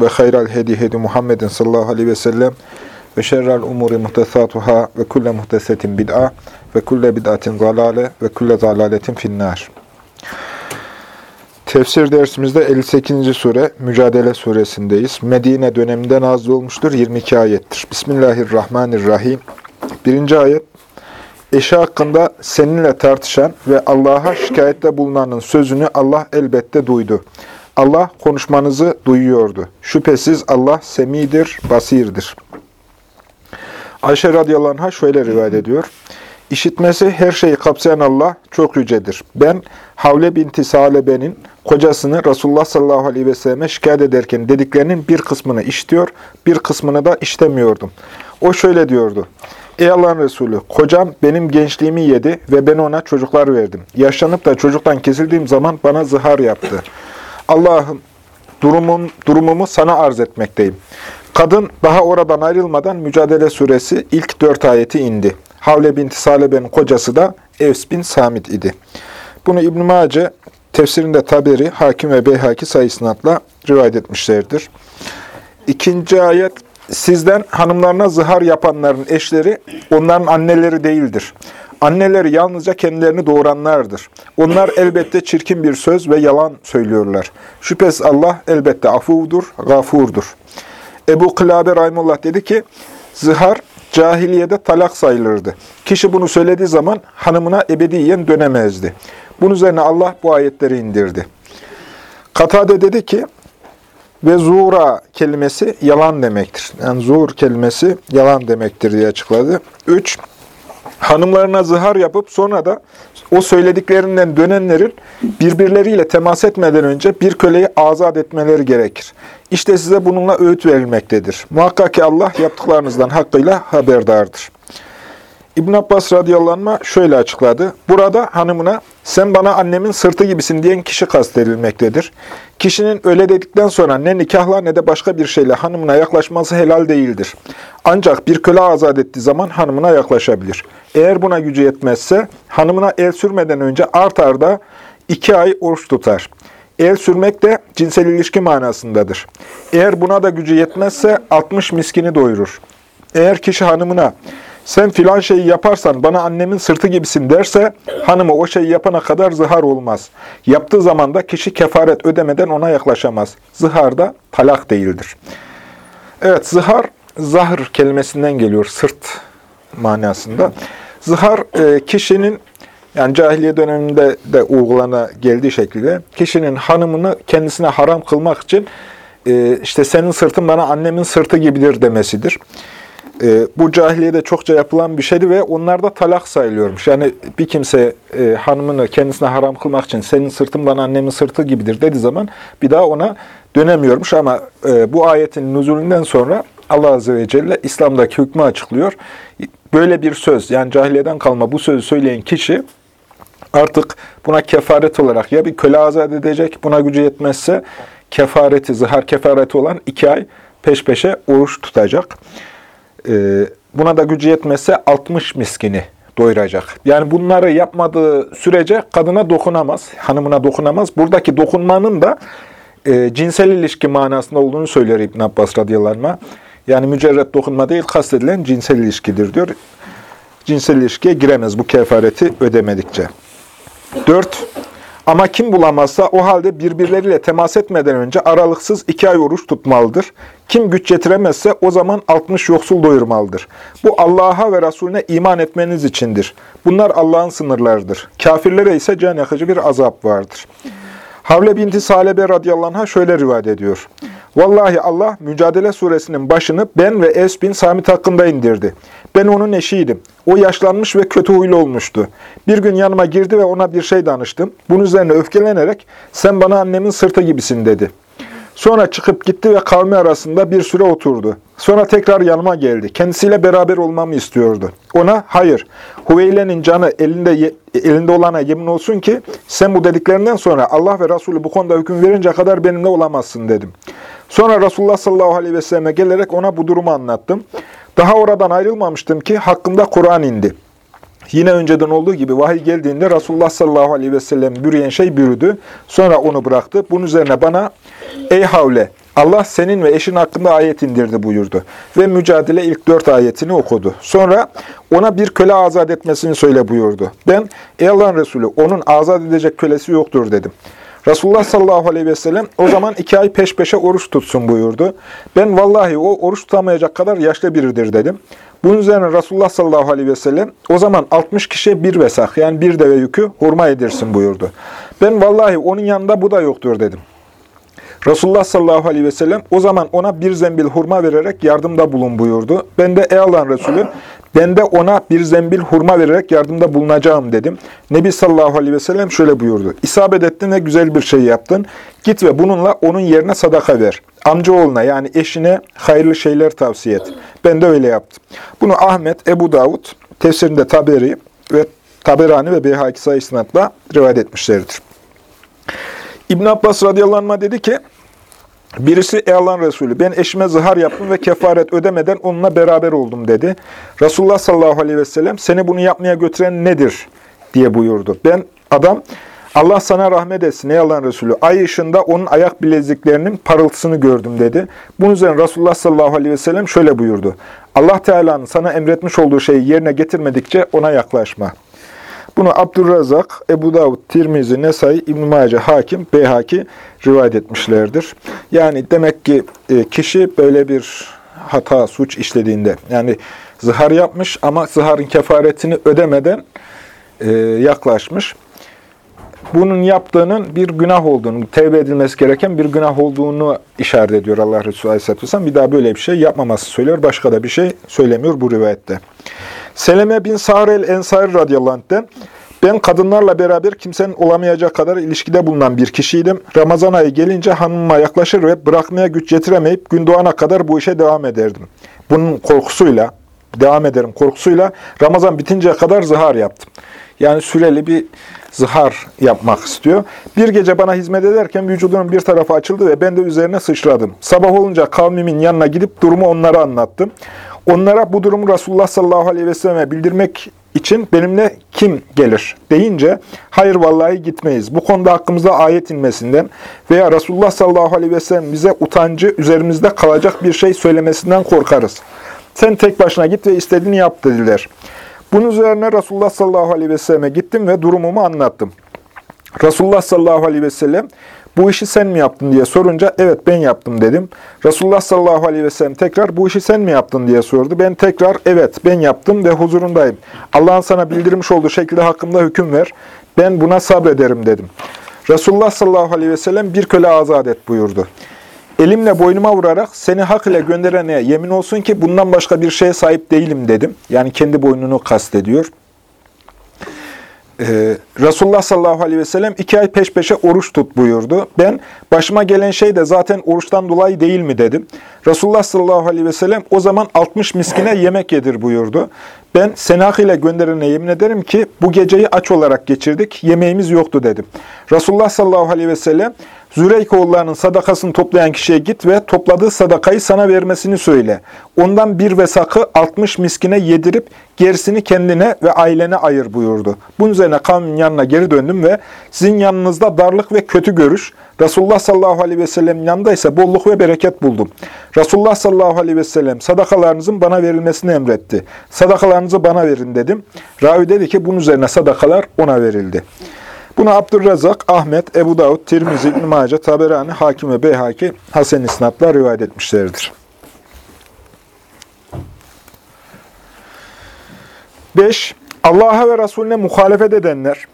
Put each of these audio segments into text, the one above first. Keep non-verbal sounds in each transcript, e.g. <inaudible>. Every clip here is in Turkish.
ve hayral hedi hedi Muhammedin sallallahu aleyhi ve sellem ve şerrel umuri muhtesatuhâ ve kulle muhtesetin bid'a ve kulle bid'atin zalale ve kulle zalaletin finnâr. Tefsir dersimizde 58. sure Mücadele suresindeyiz. Medine döneminde nazil olmuştur. 22 ayettir. Bismillahirrahmanirrahim. Birinci ayet. Eşi hakkında seninle tartışan ve Allah'a şikayette bulunanın sözünü Allah elbette duydu. Allah konuşmanızı duyuyordu. Şüphesiz Allah semidir, basirdir. Ayşe radıyallahu anh'a şöyle rivayet ediyor. İşitmesi her şeyi kapsayan Allah çok yücedir. Ben Havle binti Salebe'nin kocasını Resulullah sallallahu aleyhi ve selleme şikayet ederken dediklerinin bir kısmını işitiyor, bir kısmını da iştemiyordum. O şöyle diyordu. Ey Allah'ın Resulü, kocam benim gençliğimi yedi ve ben ona çocuklar verdim. Yaşlanıp da çocuktan kesildiğim zaman bana zihar yaptı. Allah'ım durumum, durumumu sana arz etmekteyim. Kadın daha oradan ayrılmadan Mücadele Suresi ilk dört ayeti indi. Havle binti Salebe'nin kocası da Evs bin Samit idi. Bunu İbn-i Mace tefsirinde Taberi, Hakim ve Beyhaki sayısınatla rivayet etmişlerdir. İkinci ayet, sizden hanımlarına zihar yapanların eşleri onların anneleri değildir. Anneleri yalnızca kendilerini doğuranlardır. Onlar elbette çirkin bir söz ve yalan söylüyorlar. Şüphesiz Allah elbette afudur, gafurdur. Ebu Kılabe Rahimullah dedi ki, zihar cahiliyede talak sayılırdı. Kişi bunu söylediği zaman hanımına ebediyen dönemezdi. Bunun üzerine Allah bu ayetleri indirdi. Katade dedi ki, ve zura kelimesi yalan demektir. Yani zur kelimesi yalan demektir diye açıkladı. 3. Hanımlarına zihar yapıp sonra da o söylediklerinden dönenlerin birbirleriyle temas etmeden önce bir köleyi azat etmeleri gerekir. İşte size bununla öğüt verilmektedir. Muhakkak ki Allah yaptıklarınızdan hakkıyla haberdardır. İbn Abbas radıyallahu şöyle açıkladı. Burada hanımına sen bana annemin sırtı gibisin diyen kişi kastedilmektedir. Kişinin öyle dedikten sonra ne nikahla ne de başka bir şeyle hanımına yaklaşması helal değildir. Ancak bir köle azat ettiği zaman hanımına yaklaşabilir. Eğer buna gücü yetmezse hanımına el sürmeden önce art arda iki ay oruç tutar. El sürmek de cinsel ilişki manasındadır. Eğer buna da gücü yetmezse 60 miskini doyurur. Eğer kişi hanımına sen filan şeyi yaparsan bana annemin sırtı gibisin derse hanımı o şeyi yapana kadar zihar olmaz. Yaptığı zaman da kişi kefaret ödemeden ona yaklaşamaz. Zihar da talak değildir. Evet zihar zahır kelimesinden geliyor sırt manasında. Zihar e, kişinin yani cahiliye döneminde de uygulana geldiği şekilde kişinin hanımını kendisine haram kılmak için e, işte senin sırtın bana annemin sırtı gibidir demesidir. E, bu cahiliyede çokça yapılan bir şeydi ve onlar da talak sayılıyormuş. Yani bir kimse e, hanımını kendisine haram kılmak için senin sırtın bana annemin sırtı gibidir dediği zaman bir daha ona dönemiyormuş. Ama e, bu ayetin nüzulünden sonra Allah Azze ve Celle İslam'daki hükmü açıklıyor. Böyle bir söz yani cahiliyeden kalma bu sözü söyleyen kişi artık buna kefaret olarak ya bir köle azat edecek buna gücü yetmezse kefareti, zihar kefareti olan iki ay peş peşe oruç tutacak. Ee, buna da gücü yetmezse 60 miskini doyuracak. Yani bunları yapmadığı sürece kadına dokunamaz, hanımına dokunamaz. Buradaki dokunmanın da e, cinsel ilişki manasında olduğunu söylüyor İbn Abbas radıyallahu anh. Yani mücerret dokunma değil, kastedilen cinsel ilişkidir diyor. Cinsel ilişkiye giremez bu kefareti ödemedikçe. 4. Ama kim bulamazsa o halde birbirleriyle temas etmeden önce aralıksız iki ay oruç tutmalıdır. Kim güç getiremezse o zaman 60 yoksul doyurmalıdır. Bu Allah'a ve Resulüne iman etmeniz içindir. Bunlar Allah'ın sınırlarıdır. Kafirlere ise can yakıcı bir azap vardır. Havle binti Salebe radıyallahu anh'a şöyle rivayet ediyor. Vallahi Allah Mücadele suresinin başını ben ve Es bin Samit hakkında indirdi. Ben onun eşiydim. O yaşlanmış ve kötü huylu olmuştu. Bir gün yanıma girdi ve ona bir şey danıştım. Bunun üzerine öfkelenerek sen bana annemin sırtı gibisin dedi. Sonra çıkıp gitti ve kavmi arasında bir süre oturdu. Sonra tekrar yanıma geldi. Kendisiyle beraber olmamı istiyordu. Ona hayır, Huveyle'nin canı elinde elinde olana yemin olsun ki sen bu dediklerinden sonra Allah ve Resulü bu konuda hüküm verince kadar benimle olamazsın dedim. Sonra Resulullah sallallahu aleyhi ve selleme gelerek ona bu durumu anlattım. Daha oradan ayrılmamıştım ki hakkımda Kur'an indi. Yine önceden olduğu gibi vahiy geldiğinde Resulullah sallallahu aleyhi ve sellem bürüyen şey bürüdü. Sonra onu bıraktı. Bunun üzerine bana ey havle Allah senin ve eşin hakkında ayet indirdi buyurdu. Ve mücadele ilk dört ayetini okudu. Sonra ona bir köle azat etmesini söyle buyurdu. Ben ey Allah'ın Resulü onun azat edecek kölesi yoktur dedim. Resulullah sallallahu aleyhi ve sellem o zaman iki ay peş peşe oruç tutsun buyurdu. Ben vallahi o oruç tutamayacak kadar yaşlı biridir dedim. Bunun üzerine Resulullah sallallahu aleyhi ve sellem o zaman 60 kişiye bir vesak yani bir deve yükü hurma edirsin buyurdu. Ben vallahi onun yanında bu da yoktur dedim. Resulullah sallallahu aleyhi ve sellem o zaman ona bir zembil hurma vererek yardımda bulun buyurdu. Ben de ey Allah'ın Resulü ben de ona bir zembil hurma vererek yardımda bulunacağım dedim. Nebi sallallahu aleyhi ve sellem şöyle buyurdu. İsabet ettin ve güzel bir şey yaptın. Git ve bununla onun yerine sadaka ver. Amcaoğluna yani eşine hayırlı şeyler tavsiye et. Ben de öyle yaptım. Bunu Ahmet, Ebu Davud, tefsirinde Taberi ve Taberani ve Beyhaki sayısınatla rivayet etmişlerdir. İbn Abbas radıyallahu anh dedi ki, Birisi ey Allah'ın Resulü ben eşime zihar yaptım ve kefaret ödemeden onunla beraber oldum dedi. Resulullah sallallahu aleyhi ve sellem seni bunu yapmaya götüren nedir diye buyurdu. Ben adam Allah sana rahmet etsin ey Allah'ın Resulü. Ay ışığında onun ayak bileziklerinin parıltısını gördüm dedi. Bunun üzerine Resulullah sallallahu aleyhi ve sellem şöyle buyurdu. Allah Teala'nın sana emretmiş olduğu şeyi yerine getirmedikçe ona yaklaşma. Bunu Abdurrazak, Ebu Davud, Tirmizi, Nesai, İbn-i Mace, Hakim, Beyhaki rivayet etmişlerdir. Yani demek ki e, kişi böyle bir hata, suç işlediğinde, yani zihar yapmış ama ziharın kefaretini ödemeden e, yaklaşmış. Bunun yaptığının bir günah olduğunu, tevbe edilmesi gereken bir günah olduğunu işaret ediyor Allah Resulü Aleyhisselatü Vesselam. Bir daha böyle bir şey yapmaması söylüyor. Başka da bir şey söylemiyor bu rivayette. Seleme bin Sa'r el-Ensari radıyallahu anh'den ben kadınlarla beraber kimsenin olamayacağı kadar ilişkide bulunan bir kişiydim. Ramazan ayı gelince hanımıma yaklaşır ve bırakmaya güç getiremeyip gün doğana kadar bu işe devam ederdim. Bunun korkusuyla, devam ederim korkusuyla Ramazan bitinceye kadar zihar yaptım. Yani süreli bir zihar yapmak istiyor. Bir gece bana hizmet ederken vücudunun bir tarafı açıldı ve ben de üzerine sıçradım. Sabah olunca kavmimin yanına gidip durumu onlara anlattım. Onlara bu durumu Resulullah sallallahu aleyhi ve selleme bildirmek için benimle kim gelir deyince hayır vallahi gitmeyiz. Bu konuda hakkımızda ayet inmesinden veya Resulullah sallallahu aleyhi ve sellem bize utancı üzerimizde kalacak bir şey söylemesinden korkarız. Sen tek başına git ve istediğini yap dediler. Bunun üzerine Resulullah sallallahu aleyhi ve selleme gittim ve durumumu anlattım. Resulullah sallallahu aleyhi ve sellem bu işi sen mi yaptın diye sorunca evet ben yaptım dedim. Resulullah sallallahu aleyhi ve sellem tekrar bu işi sen mi yaptın diye sordu. Ben tekrar evet ben yaptım ve huzurundayım. Allah'ın sana bildirmiş olduğu şekilde hakkımda hüküm ver. Ben buna sabrederim dedim. Resulullah sallallahu aleyhi ve sellem bir köle azat et buyurdu. Elimle boynuma vurarak seni hak ile gönderene yemin olsun ki bundan başka bir şeye sahip değilim dedim. Yani kendi boynunu kastediyor. Ee, Resulullah sallallahu aleyhi ve sellem iki ay peş peşe oruç tut buyurdu. Ben başıma gelen şey de zaten oruçtan dolayı değil mi dedim. Resulullah sallallahu aleyhi ve sellem o zaman 60 miskine yemek yedir buyurdu. Ben Senah ile gönderene yemin ederim ki bu geceyi aç olarak geçirdik, yemeğimiz yoktu dedim. Resulullah sallallahu aleyhi ve sellem Züreyk oğullarının sadakasını toplayan kişiye git ve topladığı sadakayı sana vermesini söyle. Ondan bir vesakı 60 miskine yedirip gerisini kendine ve ailene ayır buyurdu. Bunun üzerine kavmin yanına geri döndüm ve sizin yanınızda darlık ve kötü görüş, Resulullah sallallahu aleyhi ve sellem'in yanında ise bolluk ve bereket buldum. Resulullah sallallahu aleyhi ve sellem sadakalarınızın bana verilmesini emretti. Sadakalarınızı bana verin dedim. Ravi dedi ki bunun üzerine sadakalar ona verildi. Bunu Abdurrazak, Ahmet, Ebu Davud, Tirmizi, İbn-i Mace, Taberani, Hakim ve Beyhaki Hasen İsnat'la rivayet etmişlerdir. 5. Allah'a ve Resulüne muhalefet edenler,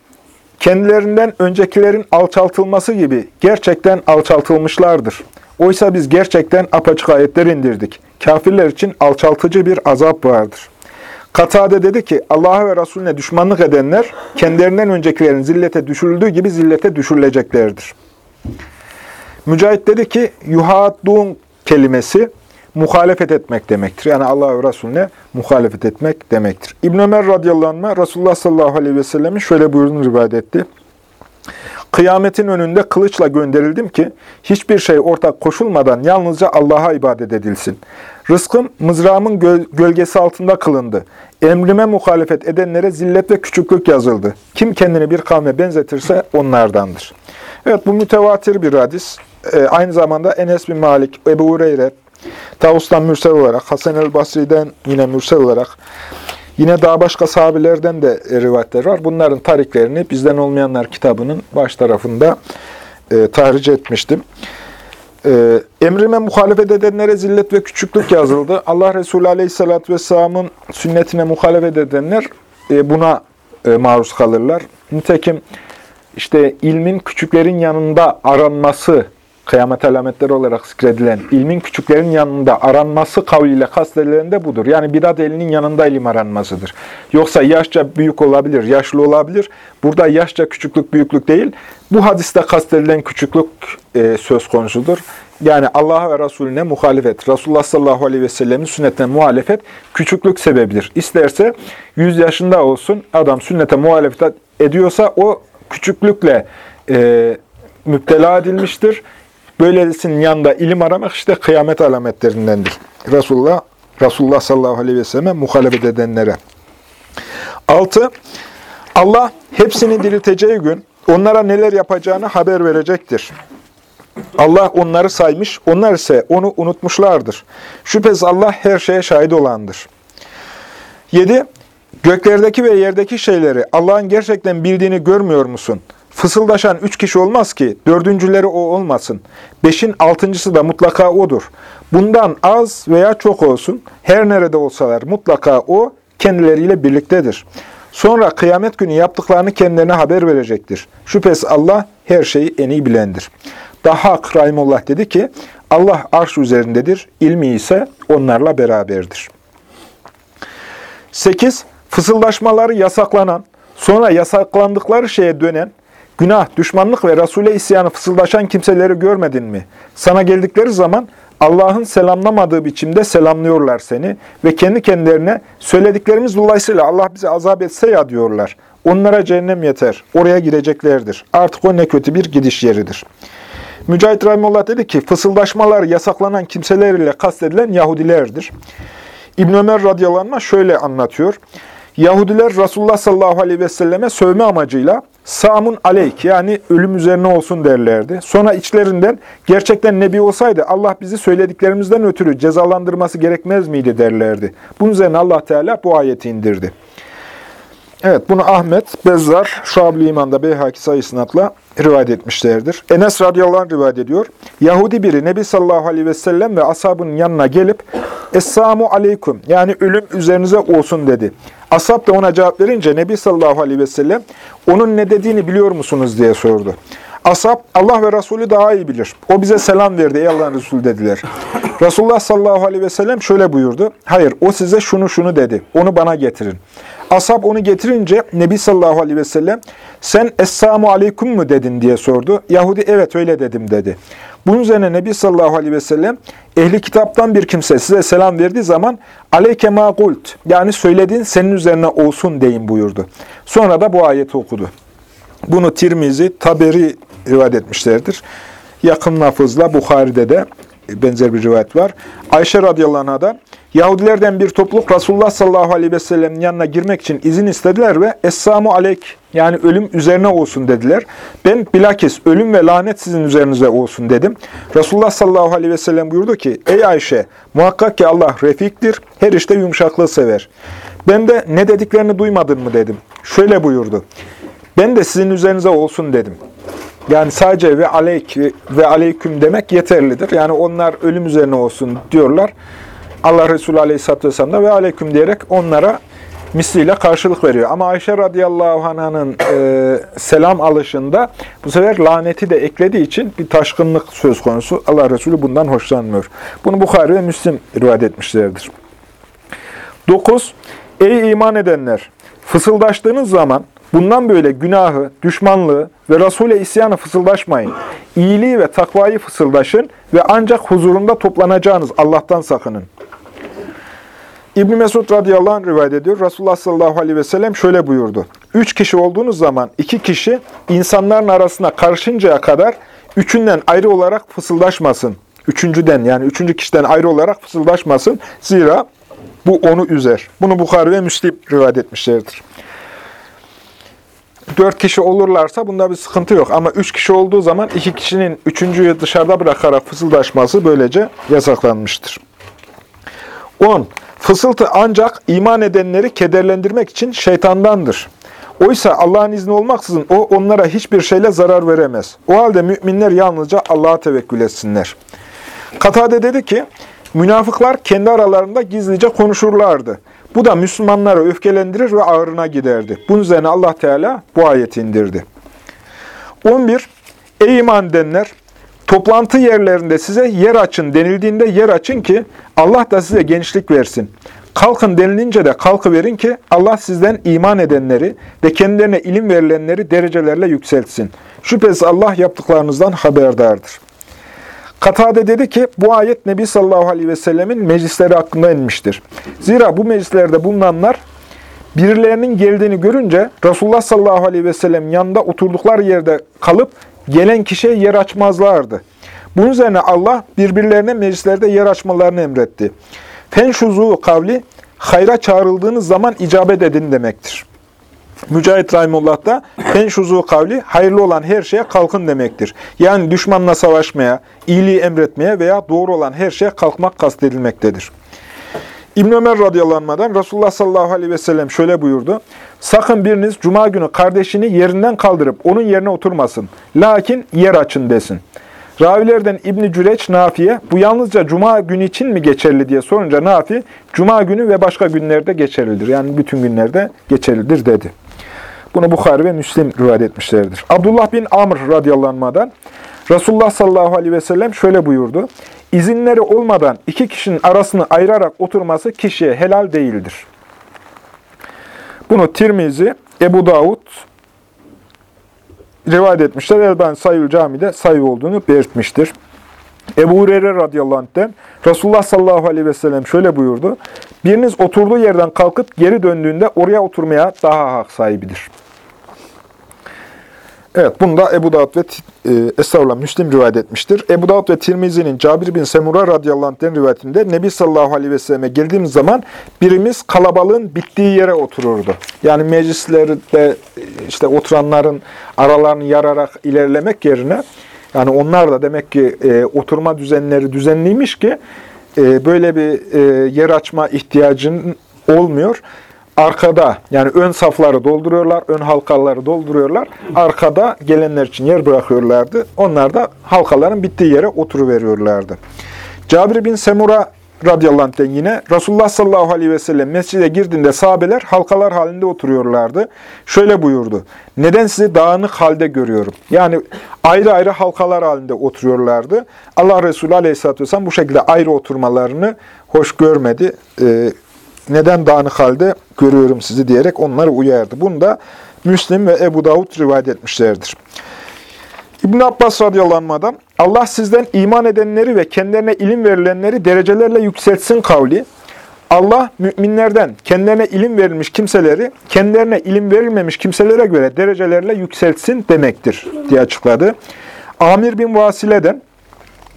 kendilerinden öncekilerin alçaltılması gibi gerçekten alçaltılmışlardır. Oysa biz gerçekten apaçık ayetler indirdik. Kafirler için alçaltıcı bir azap vardır. Katade dedi ki Allah'a ve Resulüne düşmanlık edenler kendilerinden öncekilerin zillete düşürüldüğü gibi zillete düşürüleceklerdir. Mücahit dedi ki, yuhadduğun kelimesi muhalefet etmek demektir. Yani Allah ve Resulüne muhalefet etmek demektir. İbn Ömer radıyallahu anh Resulullah sallallahu aleyhi ve sellemin şöyle buyurduğunu rivayet etti. Kıyametin önünde kılıçla gönderildim ki hiçbir şey ortak koşulmadan yalnızca Allah'a ibadet edilsin. Rızkım mızrağımın gölgesi altında kılındı. Emrime muhalefet edenlere zillet ve küçüklük yazıldı. Kim kendini bir kavme benzetirse onlardandır. Evet bu mütevatir bir hadis. Ee, aynı zamanda Enes bin Malik, Ebu Hureyre, Tavus'tan mürsel olarak, Hasan el Basri'den yine mürsel olarak, yine daha başka sahabilerden de rivayetler var. Bunların tariklerini Bizden Olmayanlar kitabının baş tarafında e, tahric etmiştim. E, emrime muhalefet edenlere zillet ve küçüklük yazıldı. Allah Resulü Aleyhisselatü Vesselam'ın sünnetine muhalefet edenler e, buna e, maruz kalırlar. Nitekim işte ilmin küçüklerin yanında aranması kıyamet alametleri olarak zikredilen ilmin küçüklerin yanında aranması kavliyle kastedilen budur. Yani bidat elinin yanında ilim aranmasıdır. Yoksa yaşça büyük olabilir, yaşlı olabilir. Burada yaşça küçüklük, büyüklük değil. Bu hadiste kastedilen küçüklük e, söz konusudur. Yani Allah'a ve Resulüne muhalefet, Resulullah sallallahu aleyhi ve sellemin sünnetine muhalefet küçüklük sebebidir. İsterse 100 yaşında olsun adam sünnete muhalefet ediyorsa o küçüklükle e, müptela edilmiştir. Böylesinin yanında ilim aramak işte kıyamet alametlerindendir. Resulullah, Resulullah sallallahu aleyhi ve selleme muhalefet edenlere. 6. Allah hepsini dirilteceği gün onlara neler yapacağını haber verecektir. Allah onları saymış, onlar ise onu unutmuşlardır. Şüphesiz Allah her şeye şahit olandır. 7. Göklerdeki ve yerdeki şeyleri Allah'ın gerçekten bildiğini görmüyor musun? Fısıldaşan üç kişi olmaz ki, dördüncüleri o olmasın. Beşin altıncısı da mutlaka odur. Bundan az veya çok olsun, her nerede olsalar mutlaka o kendileriyle birliktedir. Sonra kıyamet günü yaptıklarını kendilerine haber verecektir. Şüphesiz Allah her şeyi en iyi bilendir. Daha Rahimullah dedi ki, Allah arş üzerindedir, ilmi ise onlarla beraberdir. 8. Fısıldaşmaları yasaklanan, sonra yasaklandıkları şeye dönen, Günah, düşmanlık ve Resul'e isyanı fısıldaşan kimseleri görmedin mi? Sana geldikleri zaman Allah'ın selamlamadığı biçimde selamlıyorlar seni ve kendi kendilerine söylediklerimiz dolayısıyla Allah bizi azap etse ya diyorlar. Onlara cehennem yeter, oraya gireceklerdir. Artık o ne kötü bir gidiş yeridir. Mücahit Rahimullah dedi ki, fısıldaşmalar yasaklanan kimseler ile kastedilen Yahudilerdir. İbn Ömer radıyallahu anh şöyle anlatıyor. Yahudiler Resulullah sallallahu aleyhi ve selleme sövme amacıyla Samun aleyk yani ölüm üzerine olsun derlerdi. Sonra içlerinden gerçekten nebi olsaydı Allah bizi söylediklerimizden ötürü cezalandırması gerekmez miydi derlerdi. Bunun üzerine Allah Teala bu ayeti indirdi. Evet bunu Ahmet, Bezzar, Şuab-ı İman'da Beyhaki sayısınatla rivayet etmişlerdir. Enes radıyallahu anh rivayet ediyor. Yahudi biri Nebi sallallahu aleyhi ve sellem ve ashabının yanına gelip Esselamu aleyküm yani ölüm üzerinize olsun dedi. Ashab da ona cevap verince Nebi sallallahu aleyhi ve sellem onun ne dediğini biliyor musunuz diye sordu. Ashab Allah ve Resulü daha iyi bilir. O bize selam verdi ey Allah'ın Resulü dediler. <laughs> Resulullah sallallahu aleyhi ve sellem şöyle buyurdu. Hayır o size şunu şunu dedi. Onu bana getirin. Ashab onu getirince Nebi sallallahu aleyhi ve sellem sen Esselamu aleyküm mü dedin diye sordu. Yahudi evet öyle dedim dedi. Bunun üzerine Nebi sallallahu aleyhi ve sellem ehli kitaptan bir kimse size selam verdiği zaman aleyke ma gult yani söylediğin senin üzerine olsun deyin buyurdu. Sonra da bu ayeti okudu. Bunu Tirmizi, Taberi rivayet etmişlerdir. Yakın lafızla Bukhari'de de benzer bir rivayet var. Ayşe radıyallahu anh'a da Yahudilerden bir topluluk Resulullah sallallahu aleyhi ve sellem'in yanına girmek için izin istediler ve Esselamu aleyk yani ölüm üzerine olsun dediler. Ben bilakis ölüm ve lanet sizin üzerinize olsun dedim. Resulullah sallallahu aleyhi ve sellem buyurdu ki Ey Ayşe muhakkak ki Allah refiktir, her işte yumuşaklığı sever. Ben de ne dediklerini duymadın mı dedim. Şöyle buyurdu. Ben de sizin üzerinize olsun dedim. Yani sadece ve aleyk ve aleyküm demek yeterlidir. Yani onlar ölüm üzerine olsun diyorlar. Allah Resulü Aleyhisselatü Vesselam da ve aleyküm diyerek onlara misliyle karşılık veriyor. Ama Ayşe radıyallahu anh'ın e, selam alışında bu sefer laneti de eklediği için bir taşkınlık söz konusu. Allah Resulü bundan hoşlanmıyor. Bunu Bukhari ve Müslim rivayet etmişlerdir. 9. Ey iman edenler! Fısıldaştığınız zaman Bundan böyle günahı, düşmanlığı ve Resul'e isyanı fısıldaşmayın. İyiliği ve takvayı fısıldaşın ve ancak huzurunda toplanacağınız Allah'tan sakının. İbn Mesud radıyallahu anh rivayet ediyor. Resulullah sallallahu aleyhi ve sellem şöyle buyurdu. Üç kişi olduğunuz zaman iki kişi insanların arasına karışıncaya kadar üçünden ayrı olarak fısıldaşmasın. Üçüncüden yani üçüncü kişiden ayrı olarak fısıldaşmasın. Zira bu onu üzer. Bunu Bukhari ve Müslim rivayet etmişlerdir. Dört kişi olurlarsa bunda bir sıkıntı yok. Ama üç kişi olduğu zaman iki kişinin üçüncüyü dışarıda bırakarak fısıldaşması böylece yasaklanmıştır. 10. Fısıltı ancak iman edenleri kederlendirmek için şeytandandır. Oysa Allah'ın izni olmaksızın o onlara hiçbir şeyle zarar veremez. O halde müminler yalnızca Allah'a tevekkül etsinler. Katade dedi ki, münafıklar kendi aralarında gizlice konuşurlardı. Bu da Müslümanları öfkelendirir ve ağrına giderdi. Bunun üzerine Allah Teala bu ayeti indirdi. 11. Ey iman edenler! Toplantı yerlerinde size yer açın denildiğinde yer açın ki Allah da size genişlik versin. Kalkın denilince de kalkı verin ki Allah sizden iman edenleri ve kendilerine ilim verilenleri derecelerle yükseltsin. Şüphesiz Allah yaptıklarınızdan haberdardır. Katade dedi ki bu ayet Nebi sallallahu aleyhi ve sellemin meclisleri hakkında inmiştir. Zira bu meclislerde bulunanlar birilerinin geldiğini görünce Resulullah sallallahu aleyhi ve sellem yanında oturdukları yerde kalıp gelen kişiye yer açmazlardı. Bunun üzerine Allah birbirlerine meclislerde yer açmalarını emretti. Fenşuzu kavli, hayra çağrıldığınız zaman icabet edin demektir. Mücahit Rahimullah da fenşuzu kavli, hayırlı olan her şeye kalkın demektir. Yani düşmanla savaşmaya, iyiliği emretmeye veya doğru olan her şeye kalkmak kastedilmektedir. İbn Ömer radıyallahu Resulullah sallallahu aleyhi ve sellem şöyle buyurdu. Sakın biriniz cuma günü kardeşini yerinden kaldırıp onun yerine oturmasın. Lakin yer açın desin. Ravilerden İbn Cüreç Nafi'ye bu yalnızca cuma günü için mi geçerli diye sorunca Nafi cuma günü ve başka günlerde geçerlidir. Yani bütün günlerde geçerlidir dedi. Bunu Bukhari ve Müslim rivayet etmişlerdir. Abdullah bin Amr radıyallahu anh'dan Resulullah sallallahu aleyhi ve sellem şöyle buyurdu. İzinleri olmadan iki kişinin arasını ayırarak oturması kişiye helal değildir. Bunu Tirmizi, Ebu Davud rivayet etmişler. Elbani Sayül Cami'de sayı olduğunu belirtmiştir. Ebu Hureyre radıyallahu anh'ten Resulullah sallallahu aleyhi ve sellem şöyle buyurdu. Biriniz oturduğu yerden kalkıp geri döndüğünde oraya oturmaya daha hak sahibidir. Evet, bunu da Ebu Davud ve e, Estağfurullah Müslim rivayet etmiştir. Ebu Davud ve Tirmizi'nin Cabir bin Semura radıyallahu anh'ten rivayetinde Nebi sallallahu aleyhi ve selleme geldiğimiz zaman birimiz kalabalığın bittiği yere otururdu. Yani meclislerde işte oturanların aralarını yararak ilerlemek yerine yani onlar da demek ki e, oturma düzenleri düzenliymiş ki e, böyle bir e, yer açma ihtiyacın olmuyor arkada yani ön safları dolduruyorlar, ön halkaları dolduruyorlar. Arkada gelenler için yer bırakıyorlardı. Onlar da halkaların bittiği yere oturuveriyorlardı. Cabir bin Semura radıyallahu anh'ten yine Resulullah sallallahu aleyhi ve sellem mescide girdiğinde sahabeler halkalar halinde oturuyorlardı. Şöyle buyurdu. Neden sizi dağınık halde görüyorum? Yani ayrı ayrı halkalar halinde oturuyorlardı. Allah Resulü aleyhisselatü vesselam bu şekilde ayrı oturmalarını hoş görmedi. Ee, neden dağınık halde görüyorum sizi diyerek onları uyardı. Bunu da Müslim ve Ebu Davud rivayet etmişlerdir. İbn Abbas radıyallahu Allah sizden iman edenleri ve kendilerine ilim verilenleri derecelerle yükseltsin kavli. Allah müminlerden kendilerine ilim verilmiş kimseleri kendilerine ilim verilmemiş kimselere göre derecelerle yükseltsin demektir diye açıkladı. Amir bin Vasile'den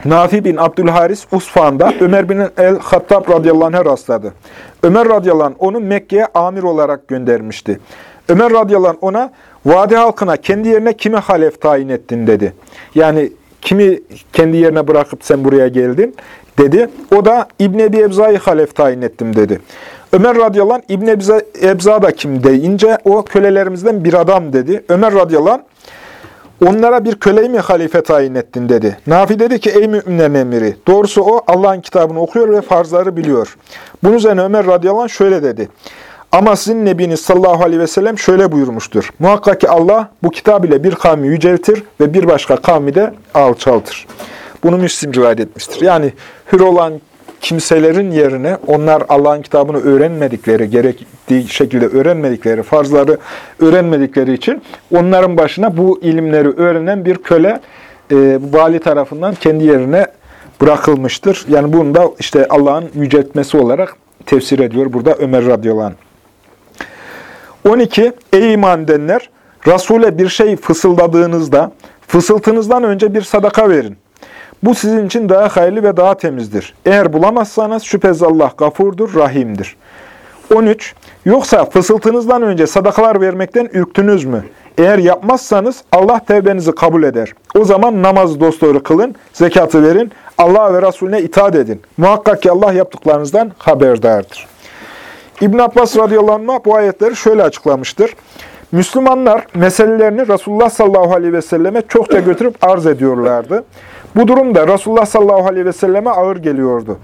Nafi bin Abdülharis Usfan'da Ömer bin el-Hattab radıyallahu rastladı. Ömer radıyallahu anh onu Mekke'ye amir olarak göndermişti. Ömer radıyallahu ona vadi halkına kendi yerine kimi halef tayin ettin dedi. Yani kimi kendi yerine bırakıp sen buraya geldin dedi. O da İbn Ebi Ebza'yı halef tayin ettim dedi. Ömer radıyallahu anh İbn Ebza, Ebza da kim deyince o kölelerimizden bir adam dedi. Ömer radıyallahu anh Onlara bir köleyi mi halife tayin ettin dedi. Nafi dedi ki ey müminlerin emiri. Doğrusu o Allah'ın kitabını okuyor ve farzları biliyor. Bunun üzerine Ömer radıyallahu anh şöyle dedi. Ama sizin Nebiniz sallallahu aleyhi ve sellem şöyle buyurmuştur. Muhakkak ki Allah bu kitab ile bir kavmi yüceltir ve bir başka kavmi de alçaltır. Bunu Müslim rivayet etmiştir. Yani hür olan kimselerin yerine onlar Allah'ın kitabını öğrenmedikleri, gerektiği şekilde öğrenmedikleri, farzları öğrenmedikleri için onların başına bu ilimleri öğrenen bir köle e, vali tarafından kendi yerine bırakılmıştır. Yani bunu da işte Allah'ın yüceltmesi olarak tefsir ediyor burada Ömer radıyallahu anh. 12. Ey iman edenler! Resul'e bir şey fısıldadığınızda fısıltınızdan önce bir sadaka verin. Bu sizin için daha hayırlı ve daha temizdir. Eğer bulamazsanız şüphesiz Allah gafurdur, rahimdir. 13. Yoksa fısıltınızdan önce sadakalar vermekten ürktünüz mü? Eğer yapmazsanız Allah tevbenizi kabul eder. O zaman namazı dosdoğru kılın, zekatı verin, Allah ve Resulüne itaat edin. Muhakkak ki Allah yaptıklarınızdan haberdardır. İbn Abbas radıyallahu anh bu ayetleri şöyle açıklamıştır. Müslümanlar meselelerini Resulullah sallallahu aleyhi ve selleme çokça götürüp arz ediyorlardı. Bu durumda Resulullah sallallahu aleyhi ve selleme ağır geliyordu.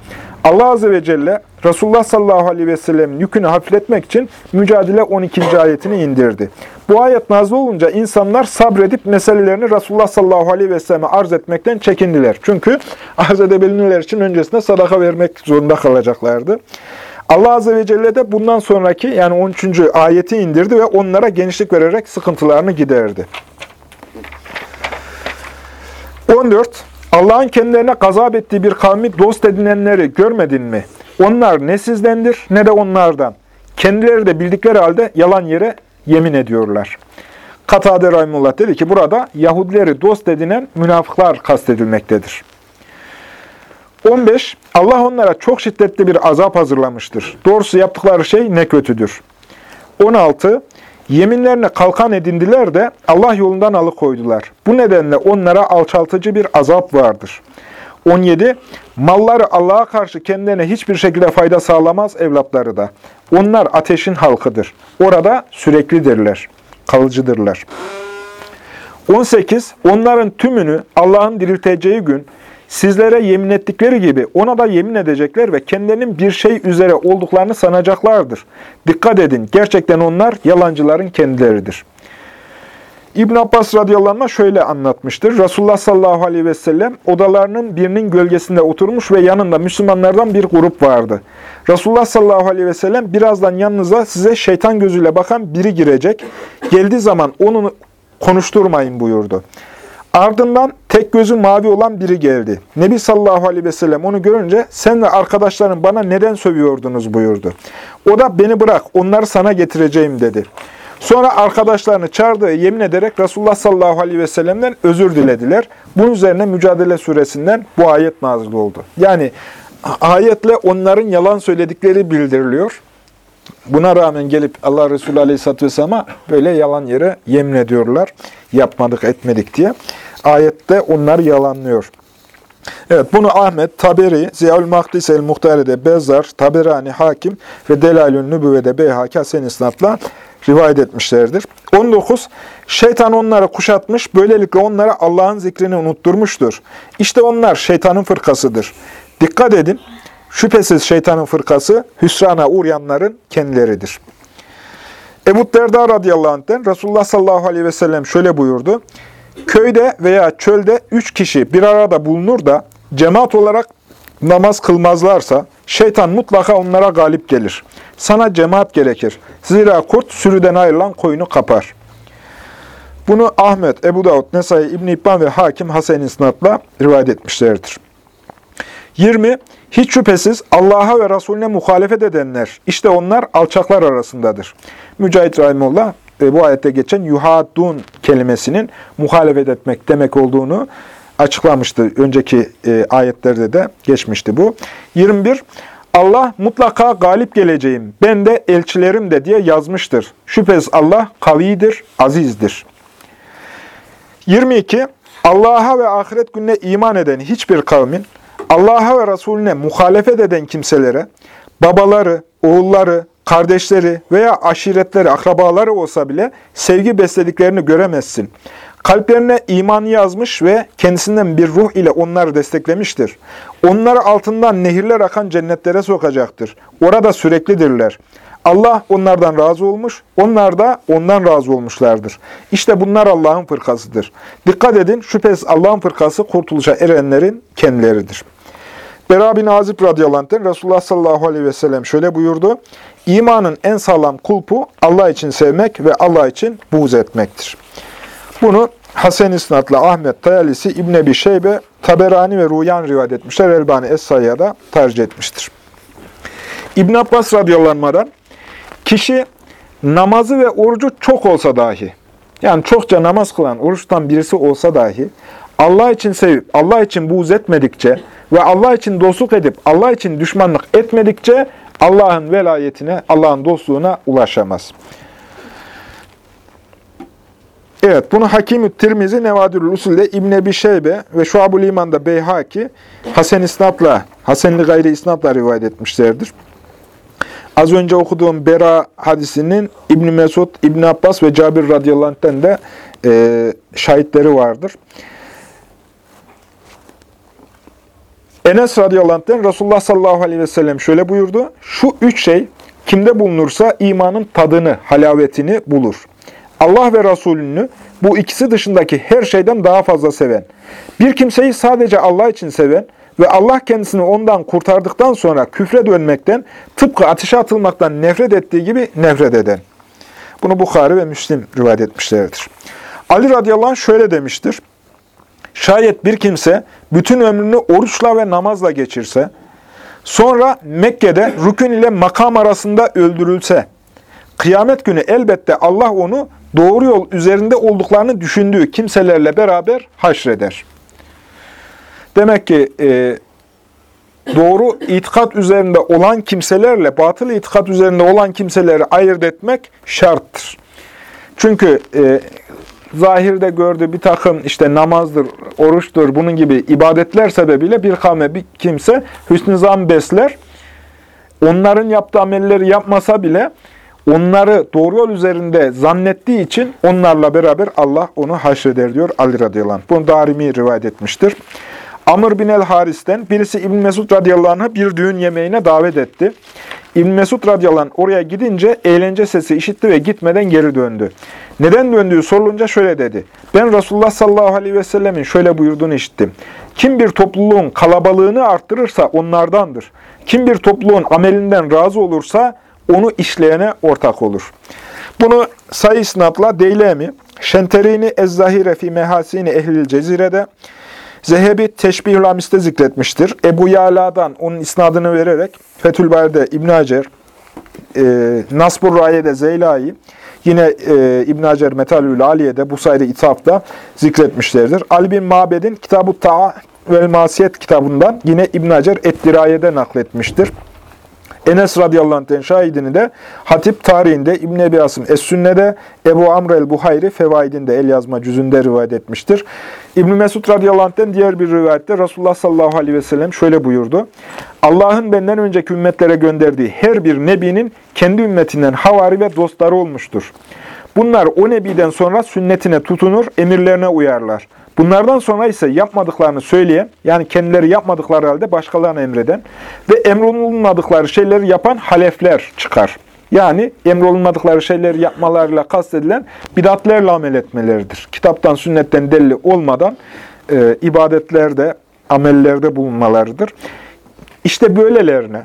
Allah azze ve celle Resulullah sallallahu aleyhi ve sellemin yükünü hafifletmek için Mücadele 12. ayetini indirdi. Bu ayet nazlı olunca insanlar sabredip meselelerini Resulullah sallallahu aleyhi ve selleme arz etmekten çekindiler. Çünkü arz edebilmeler için öncesinde sadaka vermek zorunda kalacaklardı. Allah Azze ve Celle de bundan sonraki yani 13. ayeti indirdi ve onlara genişlik vererek sıkıntılarını giderdi. 14. Allah'ın kendilerine gazap ettiği bir kavmi dost edinenleri görmedin mi? Onlar ne sizdendir ne de onlardan. Kendileri de bildikleri halde yalan yere yemin ediyorlar. Katade Rahimullah dedi ki burada Yahudileri dost edinen münafıklar kastedilmektedir. 15. Allah onlara çok şiddetli bir azap hazırlamıştır. Doğrusu yaptıkları şey ne kötüdür. 16. Yeminlerine kalkan edindiler de Allah yolundan alıkoydular. Bu nedenle onlara alçaltıcı bir azap vardır. 17. Malları Allah'a karşı kendilerine hiçbir şekilde fayda sağlamaz evlatları da. Onlar ateşin halkıdır. Orada süreklidirler, kalıcıdırlar. 18. Onların tümünü Allah'ın dirilteceği gün Sizlere yemin ettikleri gibi ona da yemin edecekler ve kendilerinin bir şey üzere olduklarını sanacaklardır. Dikkat edin, gerçekten onlar yalancıların kendileridir. İbn Abbas radıyallahu şöyle anlatmıştır. Resulullah sallallahu aleyhi ve sellem odalarının birinin gölgesinde oturmuş ve yanında Müslümanlardan bir grup vardı. Resulullah sallallahu aleyhi ve sellem birazdan yanınıza size şeytan gözüyle bakan biri girecek. Geldiği zaman onu konuşturmayın buyurdu. Ardından tek gözü mavi olan biri geldi. Nebi sallallahu aleyhi ve sellem onu görünce sen ve arkadaşların bana neden sövüyordunuz buyurdu. O da beni bırak onları sana getireceğim dedi. Sonra arkadaşlarını çağırdı ve yemin ederek Resulullah sallallahu aleyhi ve sellem'den özür dilediler. Bunun üzerine Mücadele suresinden bu ayet nazil oldu. Yani ayetle onların yalan söyledikleri bildiriliyor. Buna rağmen gelip Allah Resulü Aleyhisselatü Vesselam'a böyle yalan yere yemin ediyorlar. Yapmadık, etmedik diye. Ayette onlar yalanlıyor. Evet, bunu Ahmet, Taberi, Ziyaül Mahdis el-Muhtare'de Bezzar, Taberani, Hakim ve Delalül Nübüvve'de Beyhaki Hasen İsnat'la rivayet etmişlerdir. 19. Şeytan onları kuşatmış, böylelikle onlara Allah'ın zikrini unutturmuştur. İşte onlar şeytanın fırkasıdır. Dikkat edin, Şüphesiz şeytanın fırkası hüsrana uğrayanların kendileridir. Ebu Derda radıyallahu anh'ten Resulullah sallallahu aleyhi ve sellem şöyle buyurdu. Köyde veya çölde üç kişi bir arada bulunur da cemaat olarak namaz kılmazlarsa şeytan mutlaka onlara galip gelir. Sana cemaat gerekir. Zira kurt sürüden ayrılan koyunu kapar. Bunu Ahmet, Ebu Davud, Nesai, İbn-i İbban ve Hakim Hasen İsnat'la rivayet etmişlerdir. 20. Hiç şüphesiz Allah'a ve Resulüne muhalefet edenler, işte onlar alçaklar arasındadır. Mücahit Rahimullah e, bu ayette geçen yuhadun kelimesinin muhalefet etmek demek olduğunu açıklamıştı. Önceki e, ayetlerde de geçmişti bu. 21. Allah mutlaka galip geleceğim, ben de elçilerim de diye yazmıştır. Şüphesiz Allah kavidir, azizdir. 22. Allah'a ve ahiret gününe iman eden hiçbir kavmin, Allah'a ve Resulüne muhalefet eden kimselere, babaları, oğulları, kardeşleri veya aşiretleri, akrabaları olsa bile sevgi beslediklerini göremezsin. Kalplerine iman yazmış ve kendisinden bir ruh ile onları desteklemiştir. Onları altından nehirler akan cennetlere sokacaktır. Orada süreklidirler. Allah onlardan razı olmuş, onlar da ondan razı olmuşlardır. İşte bunlar Allah'ın fırkasıdır. Dikkat edin, şüphesiz Allah'ın fırkası kurtuluşa erenlerin kendileridir. Bera bin Azib radıyallahu Resulullah sallallahu aleyhi ve sellem şöyle buyurdu. İmanın en sağlam kulpu Allah için sevmek ve Allah için buğz etmektir. Bunu Hasan İsnat'la Ahmet Tayalisi, İbn Ebi Şeybe, Taberani ve Ruyan rivayet etmişler. Elbani Es-Sayya'da da tercih etmiştir. İbn Abbas radıyallahu kişi namazı ve orucu çok olsa dahi, yani çokça namaz kılan, oruçtan birisi olsa dahi, Allah için sevip, Allah için buğz etmedikçe ve Allah için dostluk edip, Allah için düşmanlık etmedikçe Allah'ın velayetine, Allah'ın dostluğuna ulaşamaz. Evet, bunu Hakim-ü Tirmizi Nevadül Usul'de İbn Ebi Şeybe ve Şuab-ül İman'da Beyhaki Hasan İsnat'la, Hasenli gayri İsnat'la rivayet etmişlerdir. Az önce okuduğum Bera hadisinin İbn Mesud, İbn Abbas ve Cabir radıyallahu anh'ten de e, şahitleri vardır. Enes radıyallahu anh'ten Resulullah sallallahu aleyhi ve sellem şöyle buyurdu. Şu üç şey kimde bulunursa imanın tadını, halavetini bulur. Allah ve Resulünü bu ikisi dışındaki her şeyden daha fazla seven, bir kimseyi sadece Allah için seven ve Allah kendisini ondan kurtardıktan sonra küfre dönmekten, tıpkı ateşe atılmaktan nefret ettiği gibi nefret eden. Bunu Bukhari ve Müslim rivayet etmişlerdir. Ali radıyallahu anh şöyle demiştir. Şayet bir kimse bütün ömrünü oruçla ve namazla geçirse, sonra Mekke'de rükün ile makam arasında öldürülse, kıyamet günü elbette Allah onu doğru yol üzerinde olduklarını düşündüğü kimselerle beraber haşreder. Demek ki e, doğru itikat üzerinde olan kimselerle batıl itikat üzerinde olan kimseleri ayırt etmek şarttır. Çünkü e, zahirde gördüğü bir takım işte namazdır, oruçtur, bunun gibi ibadetler sebebiyle bir kavme, bir kimse hüsnü zan besler. Onların yaptığı amelleri yapmasa bile onları doğru yol üzerinde zannettiği için onlarla beraber Allah onu haşreder diyor Ali radıyallahu anh. Bunu Darimi rivayet etmiştir. Amr bin el-Haris'ten birisi İbn Mesud radıyallahu anh'a bir düğün yemeğine davet etti. İbn Mesud radıyallahu anh oraya gidince eğlence sesi işitti ve gitmeden geri döndü. Neden döndüğü sorulunca şöyle dedi. Ben Resulullah sallallahu aleyhi ve sellemin şöyle buyurduğunu işittim. Kim bir topluluğun kalabalığını arttırırsa onlardandır. Kim bir topluluğun amelinden razı olursa onu işleyene ortak olur. Bunu sayı isnatla Deylemi, Şenterini Ez-Zahire fi Mehasini Ehlil Cezire'de, Zehebi Teşbih-ül Amis'te zikretmiştir. Ebu Yala'dan onun isnadını vererek Fethül İbn Hacer, e, Nasbur Raye'de Zeyla'yı, yine e, İbn Hacer Metalül Aliye'de bu sayede ithafta zikretmişlerdir. Ali bin Mabed'in Kitab-ı Ta'a ve Masiyet kitabından yine İbn Hacer Et-Diraye'de nakletmiştir. Enes radıyallahu anh'ten şahidini de Hatip tarihinde İbn Ebi Asım Es-Sünne'de Ebu Amr el-Buhayri Fevaidinde el yazma cüzünde rivayet etmiştir. İbn Mesud radıyallahu anh'ten diğer bir rivayette Resulullah sallallahu aleyhi ve sellem şöyle buyurdu. Allah'ın benden önceki ümmetlere gönderdiği her bir nebinin kendi ümmetinden havari ve dostları olmuştur. Bunlar o nebiden sonra sünnetine tutunur, emirlerine uyarlar. Bunlardan sonra ise yapmadıklarını söyleyen, yani kendileri yapmadıkları halde başkalarına emreden ve emrolunmadıkları şeyleri yapan halefler çıkar. Yani emrolunmadıkları şeyleri yapmalarıyla kastedilen bidatlerle amel etmeleridir. Kitaptan, sünnetten delili olmadan e, ibadetlerde, amellerde bulunmalarıdır. İşte böylelerine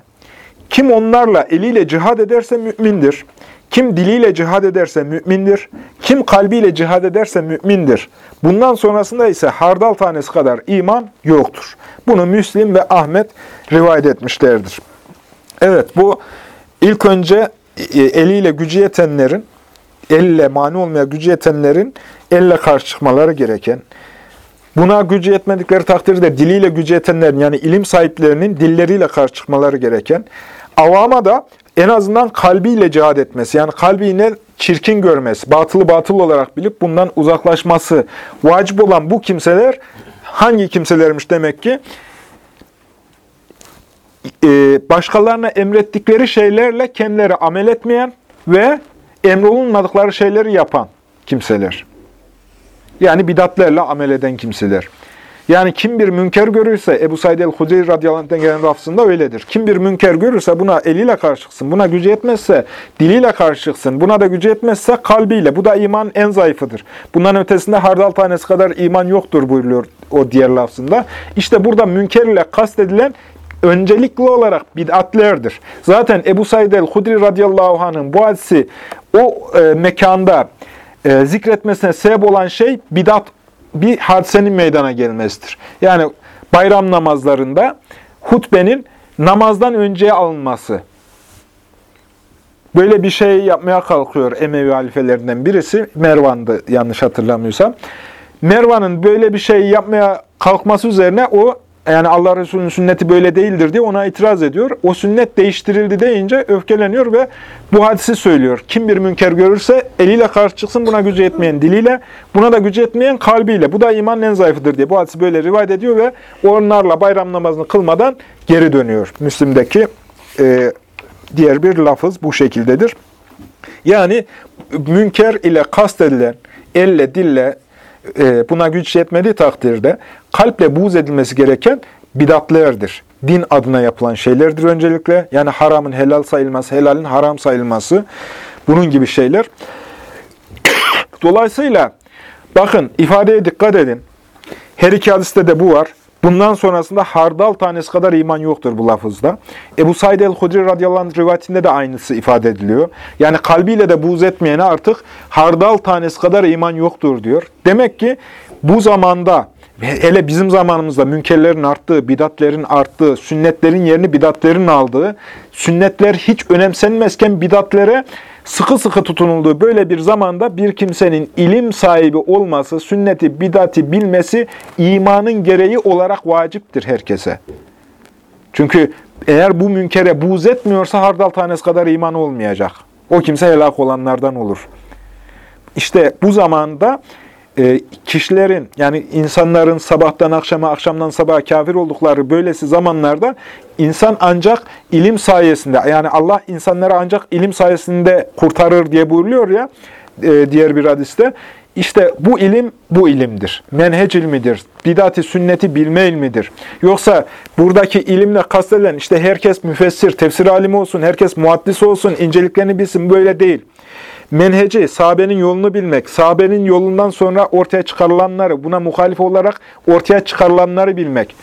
kim onlarla eliyle cihad ederse mümindir. Kim diliyle cihad ederse mümindir. Kim kalbiyle cihad ederse mümindir. Bundan sonrasında ise hardal tanesi kadar iman yoktur. Bunu Müslim ve Ahmet rivayet etmişlerdir. Evet bu ilk önce e, eliyle gücü yetenlerin, elle mani olmaya gücü yetenlerin elle karşı çıkmaları gereken, buna gücü yetmedikleri takdirde diliyle gücü yetenlerin yani ilim sahiplerinin dilleriyle karşı çıkmaları gereken, avama da en azından kalbiyle cihad etmesi, yani kalbiyle çirkin görmesi, batılı batıl olarak bilip bundan uzaklaşması vacip olan bu kimseler hangi kimselermiş demek ki? Ee, başkalarına emrettikleri şeylerle kendileri amel etmeyen ve emrolunmadıkları şeyleri yapan kimseler. Yani bidatlerle amel eden kimseler. Yani kim bir münker görürse, Ebu Said el-Hudeyr radıyallahu anh'den gelen rafsında öyledir. Kim bir münker görürse buna eliyle karşı çıksın, buna gücü yetmezse diliyle karşı çıksın, buna da gücü yetmezse kalbiyle. Bu da iman en zayıfıdır. Bundan ötesinde hardal tanesi kadar iman yoktur buyuruyor o diğer lafzında. İşte burada münker ile kastedilen öncelikli olarak bid'atlerdir. Zaten Ebu Said el-Hudri radıyallahu anh'ın bu hadisi o e, mekanda e, zikretmesine sebep olan şey bidat bir hadisenin meydana gelmesidir. Yani bayram namazlarında hutbenin namazdan önceye alınması. Böyle bir şey yapmaya kalkıyor Emevi halifelerinden birisi. Mervan'dı yanlış hatırlamıyorsam. Mervan'ın böyle bir şey yapmaya kalkması üzerine o yani Allah Resulü'nün sünneti böyle değildir diye ona itiraz ediyor. O sünnet değiştirildi deyince öfkeleniyor ve bu hadisi söylüyor. Kim bir münker görürse eliyle karşı çıksın buna gücü yetmeyen diliyle, buna da gücü yetmeyen kalbiyle. Bu da imanın en zayıfıdır diye bu hadisi böyle rivayet ediyor ve onlarla bayram namazını kılmadan geri dönüyor. Müslim'deki e, diğer bir lafız bu şekildedir. Yani münker ile kastedilen elle, dille, buna güç yetmediği takdirde kalple buğz edilmesi gereken bidatlerdir. Din adına yapılan şeylerdir öncelikle. Yani haramın helal sayılması, helalin haram sayılması, bunun gibi şeyler. <coughs> Dolayısıyla bakın ifadeye dikkat edin. Her iki hadiste de bu var. Bundan sonrasında hardal tanesi kadar iman yoktur bu lafızda. Ebu Said el-Hudri radıyallahu anh rivayetinde de aynısı ifade ediliyor. Yani kalbiyle de buğz etmeyene artık hardal tanesi kadar iman yoktur diyor. Demek ki bu zamanda hele bizim zamanımızda münkerlerin arttığı, bidatlerin arttığı, sünnetlerin yerini bidatlerin aldığı, sünnetler hiç önemsenmezken bidatlere sıkı sıkı tutunulduğu böyle bir zamanda bir kimsenin ilim sahibi olması, sünneti, bidati bilmesi imanın gereği olarak vaciptir herkese. Çünkü eğer bu münkere buğz etmiyorsa hardal tanesi kadar iman olmayacak. O kimse helak olanlardan olur. İşte bu zamanda e, kişilerin yani insanların sabahtan akşama, akşamdan sabaha kafir oldukları böylesi zamanlarda insan ancak ilim sayesinde yani Allah insanları ancak ilim sayesinde kurtarır diye buyuruyor ya e, diğer bir hadiste. İşte bu ilim bu ilimdir. Menhec ilmidir. Bidati sünneti bilme ilmidir. Yoksa buradaki ilimle kastedilen işte herkes müfessir, tefsir alimi olsun, herkes muaddis olsun, inceliklerini bilsin böyle değil menheci, sahabenin yolunu bilmek, sahabenin yolundan sonra ortaya çıkarılanları, buna muhalif olarak ortaya çıkarılanları bilmek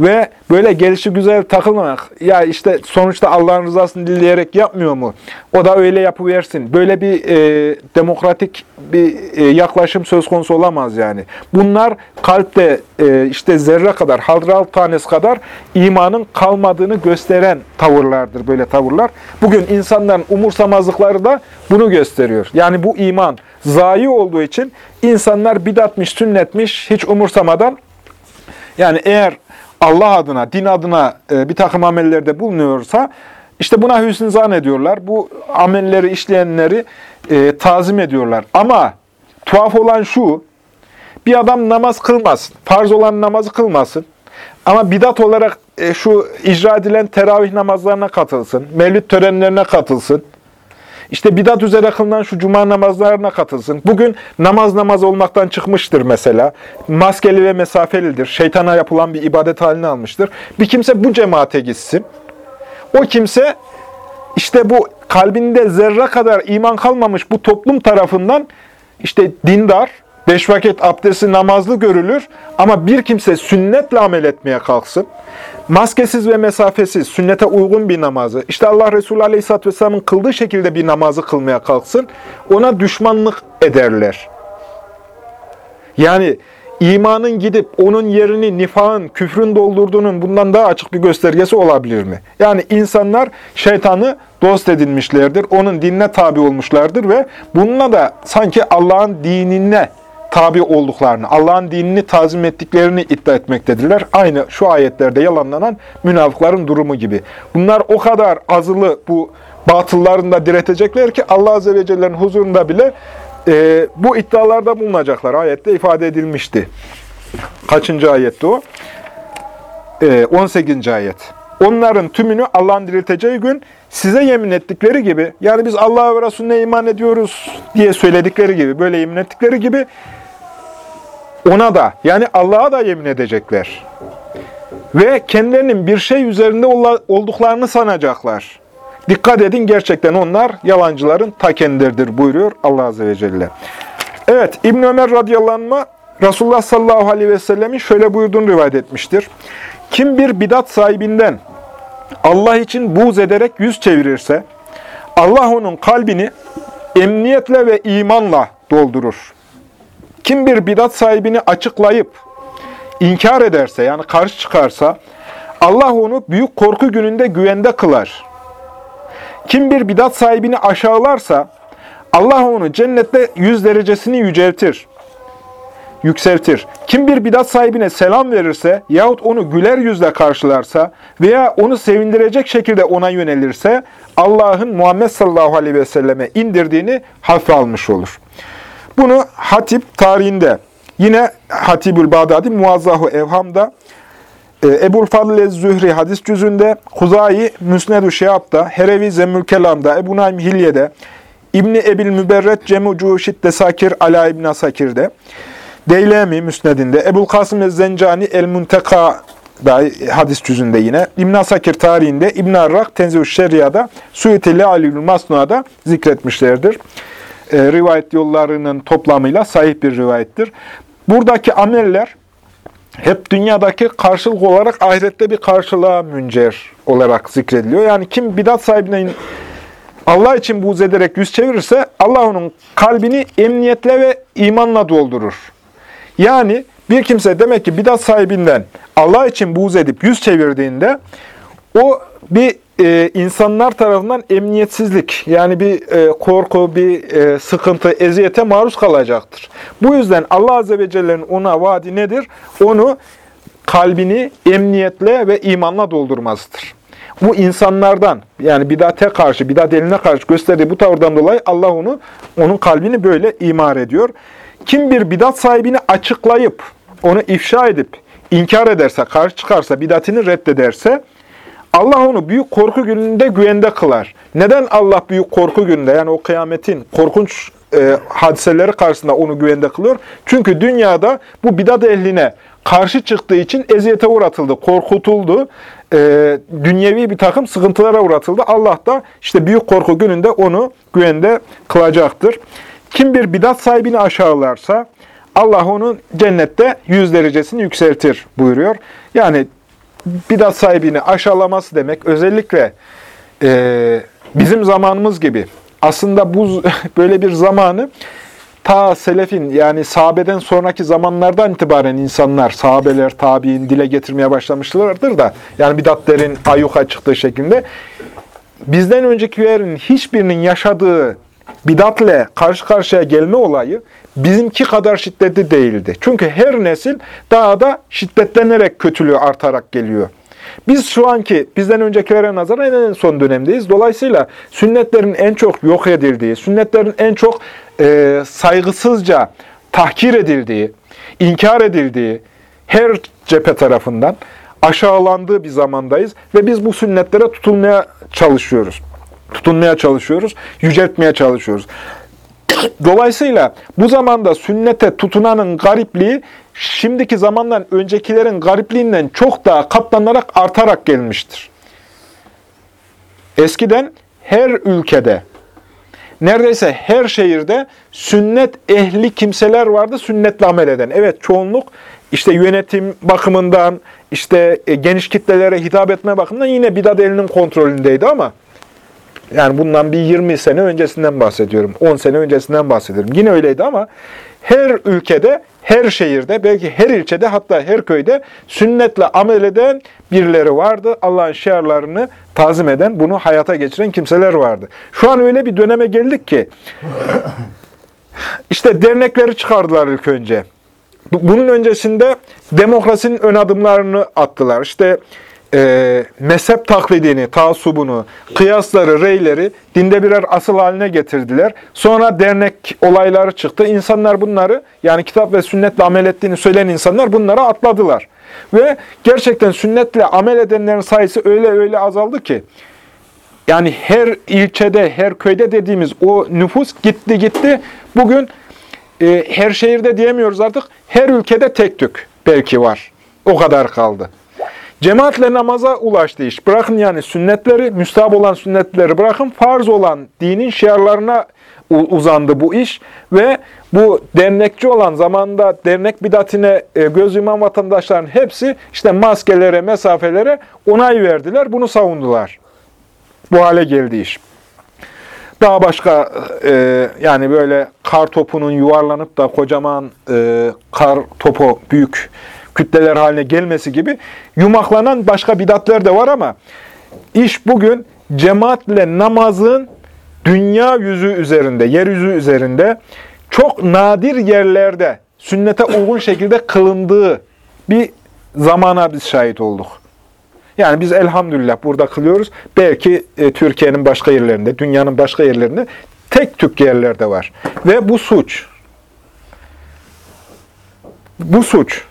ve böyle gelişi güzel takılmamak. Ya işte sonuçta Allah'ın rızasını dileyerek yapmıyor mu? O da öyle yapıversin. Böyle bir e, demokratik bir e, yaklaşım söz konusu olamaz yani. Bunlar kalpte e, işte zerre kadar, hadral tanesi kadar imanın kalmadığını gösteren tavırlardır böyle tavırlar. Bugün insanların umursamazlıkları da bunu gösteriyor. Yani bu iman zayi olduğu için insanlar bidatmış, sünnetmiş hiç umursamadan yani eğer Allah adına, din adına e, bir takım amellerde bulunuyorsa, işte buna hüsnü zan ediyorlar. Bu amelleri işleyenleri e, tazim ediyorlar. Ama tuhaf olan şu, bir adam namaz kılmasın, farz olan namazı kılmasın. Ama bidat olarak e, şu icra edilen teravih namazlarına katılsın, mevlüt törenlerine katılsın. İşte bidat üzere kılınan şu cuma namazlarına katılsın. Bugün namaz namaz olmaktan çıkmıştır mesela. Maskeli ve mesafelidir. Şeytana yapılan bir ibadet halini almıştır. Bir kimse bu cemaate gitsin. O kimse işte bu kalbinde zerre kadar iman kalmamış bu toplum tarafından işte dindar, beş vakit abdesti namazlı görülür ama bir kimse sünnetle amel etmeye kalksın maskesiz ve mesafesiz, sünnete uygun bir namazı, işte Allah Resulü Aleyhisselatü Vesselam'ın kıldığı şekilde bir namazı kılmaya kalksın, ona düşmanlık ederler. Yani imanın gidip onun yerini nifağın, küfrün doldurduğunun bundan daha açık bir göstergesi olabilir mi? Yani insanlar şeytanı dost edinmişlerdir, onun dinine tabi olmuşlardır ve bununla da sanki Allah'ın dinine tabi olduklarını, Allah'ın dinini tazim ettiklerini iddia etmektedirler. Aynı şu ayetlerde yalanlanan münafıkların durumu gibi. Bunlar o kadar azılı bu batıllarında diretecekler ki Allah Azze ve Celle'nin huzurunda bile e, bu iddialarda bulunacaklar. Ayette ifade edilmişti. Kaçıncı ayette o? E, 18. ayet. Onların tümünü Allah'ın dirilteceği gün size yemin ettikleri gibi, yani biz Allah'a ve Resulüne iman ediyoruz diye söyledikleri gibi, böyle yemin ettikleri gibi ona da yani Allah'a da yemin edecekler. Ve kendilerinin bir şey üzerinde olduklarını sanacaklar. Dikkat edin gerçekten onlar yalancıların ta kendileridir buyuruyor Allah Azze ve Celle. Evet İbn Ömer radıyallahu anh Resulullah sallallahu aleyhi ve sellemin şöyle buyurduğunu rivayet etmiştir. Kim bir bidat sahibinden Allah için buğz ederek yüz çevirirse, Allah onun kalbini emniyetle ve imanla doldurur. Kim bir bidat sahibini açıklayıp inkar ederse, yani karşı çıkarsa, Allah onu büyük korku gününde güvende kılar. Kim bir bidat sahibini aşağılarsa, Allah onu cennette yüz derecesini yüceltir yükseltir. Kim bir bidat sahibine selam verirse yahut onu güler yüzle karşılarsa veya onu sevindirecek şekilde ona yönelirse Allah'ın Muhammed sallallahu aleyhi ve selleme indirdiğini hafife almış olur. Bunu Hatip tarihinde, yine Hatibül Bağdadi Muazzahu Evham'da, e, Ebul Fadl Zühri hadis cüzünde, Huzayi Müsned-ü Şehab'da, Herevi Zemmül Kelam'da, Ebu Naim Hilye'de, İbni Ebil Müberret Cemu Cuşit Desakir Ala İbn Asakir'de, Deylemi Müsned'inde, Ebul Kasım Zencani El-Munteka'da hadis cüzünde yine, İbn Asakir tarihinde, İbn Arrak Tenzih-ü Şeria'da, Suyti Lealül Masnua'da zikretmişlerdir. E, rivayet yollarının toplamıyla sahih bir rivayettir. Buradaki ameller hep dünyadaki karşılık olarak ahirette bir karşılığa müncer olarak zikrediliyor. Yani kim bidat sahibine Allah için buğz ederek yüz çevirirse Allah onun kalbini emniyetle ve imanla doldurur. Yani bir kimse demek ki bidat sahibinden Allah için buğz edip yüz çevirdiğinde o bir e, insanlar tarafından emniyetsizlik yani bir e, korku, bir e, sıkıntı, eziyete maruz kalacaktır. Bu yüzden Allah Azze ve Celle'nin ona vaadi nedir? Onu kalbini emniyetle ve imanla doldurmasıdır. Bu insanlardan yani bidate karşı, bidat eline karşı gösterdiği bu tavırdan dolayı Allah onu onun kalbini böyle imar ediyor. Kim bir bidat sahibini açıklayıp, onu ifşa edip, inkar ederse, karşı çıkarsa, bidatini reddederse, Allah onu büyük korku gününde güvende kılar. Neden Allah büyük korku gününde, yani o kıyametin korkunç e, hadiseleri karşısında onu güvende kılıyor? Çünkü dünyada bu bidat ehline karşı çıktığı için eziyete uğratıldı, korkutuldu, e, dünyevi bir takım sıkıntılara uğratıldı. Allah da işte büyük korku gününde onu güvende kılacaktır. Kim bir bidat sahibini aşağılarsa Allah onun cennette yüz derecesini yükseltir buyuruyor. Yani bidat sahibini aşağılaması demek özellikle e, bizim zamanımız gibi aslında bu <laughs> böyle bir zamanı ta selefin yani sahabeden sonraki zamanlardan itibaren insanlar, sahabeler, tabi'in dile getirmeye başlamışlardır da yani bidatlerin ayyuka çıktığı şeklinde bizden öncekilerin hiçbirinin yaşadığı bidatle karşı karşıya gelme olayı bizimki kadar şiddetli değildi. Çünkü her nesil daha da şiddetlenerek kötülüğü artarak geliyor. Biz şu anki bizden öncekilere nazaran en son dönemdeyiz. Dolayısıyla sünnetlerin en çok yok edildiği, sünnetlerin en çok e, saygısızca tahkir edildiği, inkar edildiği her cephe tarafından aşağılandığı bir zamandayız ve biz bu sünnetlere tutulmaya çalışıyoruz tutunmaya çalışıyoruz, yüceltmeye çalışıyoruz. Dolayısıyla bu zamanda sünnete tutunanın garipliği şimdiki zamandan öncekilerin garipliğinden çok daha katlanarak artarak gelmiştir. Eskiden her ülkede, neredeyse her şehirde sünnet ehli kimseler vardı, sünnetle amel eden. Evet çoğunluk işte yönetim bakımından, işte e, geniş kitlelere hitap etme bakımından yine bidat elinin kontrolündeydi ama yani bundan bir 20 sene öncesinden bahsediyorum. 10 sene öncesinden bahsediyorum. Yine öyleydi ama her ülkede, her şehirde, belki her ilçede hatta her köyde sünnetle amel eden birileri vardı. Allah'ın şiarlarını tazim eden, bunu hayata geçiren kimseler vardı. Şu an öyle bir döneme geldik ki <laughs> işte dernekleri çıkardılar ilk önce. Bunun öncesinde demokrasinin ön adımlarını attılar. İşte e, mezhep taklidini, taasubunu, kıyasları, reyleri dinde birer asıl haline getirdiler. Sonra dernek olayları çıktı. İnsanlar bunları, yani kitap ve sünnetle amel ettiğini söyleyen insanlar bunlara atladılar. Ve gerçekten sünnetle amel edenlerin sayısı öyle öyle azaldı ki, yani her ilçede, her köyde dediğimiz o nüfus gitti gitti. Bugün e, her şehirde diyemiyoruz artık, her ülkede tek tük belki var. O kadar kaldı. Cemaatle namaza ulaştı iş. Bırakın yani sünnetleri, müstahap olan sünnetleri bırakın, farz olan dinin şiarlarına uzandı bu iş ve bu dernekçi olan zamanda dernek bidatine e, göz yuman vatandaşların hepsi işte maskelere, mesafelere onay verdiler. Bunu savundular. Bu hale geldi iş. Daha başka e, yani böyle kar topunun yuvarlanıp da kocaman e, kar topu büyük kütleler haline gelmesi gibi yumaklanan başka bidatler de var ama iş bugün cemaatle namazın dünya yüzü üzerinde, yeryüzü üzerinde çok nadir yerlerde sünnete uygun şekilde kılındığı bir zamana biz şahit olduk. Yani biz elhamdülillah burada kılıyoruz. Belki e, Türkiye'nin başka yerlerinde, dünyanın başka yerlerinde tek tük yerlerde var. Ve bu suç. Bu suç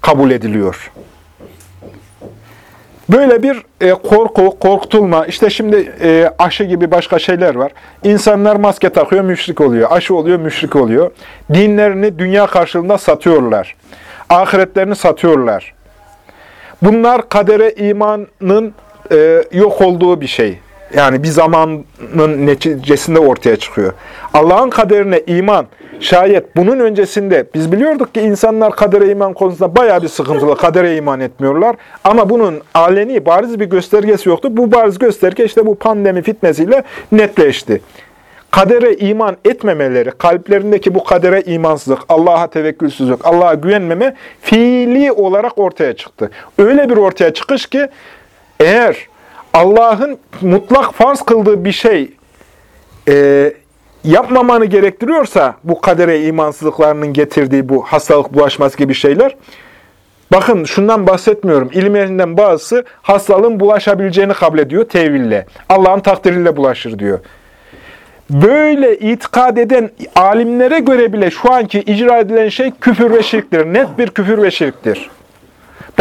kabul ediliyor. Böyle bir e, korku, korkutulma, işte şimdi e, aşı gibi başka şeyler var. İnsanlar maske takıyor, müşrik oluyor. Aşı oluyor, müşrik oluyor. Dinlerini dünya karşılığında satıyorlar. Ahiretlerini satıyorlar. Bunlar kadere imanın e, yok olduğu bir şey. Yani bir zamanın neticesinde ortaya çıkıyor. Allah'ın kaderine iman, şayet bunun öncesinde biz biliyorduk ki insanlar kadere iman konusunda bayağı bir sıkıntılı, kadere iman etmiyorlar. Ama bunun aleni, bariz bir göstergesi yoktu. Bu bariz gösterge işte bu pandemi fitnesiyle netleşti. Kadere iman etmemeleri, kalplerindeki bu kadere imansızlık, Allah'a tevekkülsüzlük, Allah'a güvenmeme fiili olarak ortaya çıktı. Öyle bir ortaya çıkış ki eğer Allah'ın mutlak farz kıldığı bir şey e, yapmamanı gerektiriyorsa bu kadere imansızlıklarının getirdiği bu hastalık bulaşması gibi şeyler, bakın şundan bahsetmiyorum. İlim ehlinden bazısı hastalığın bulaşabileceğini kabul ediyor teville. Allah'ın takdiriyle bulaşır diyor. Böyle itikad eden alimlere göre bile şu anki icra edilen şey küfür ve şirktir. Net bir küfür ve şirktir.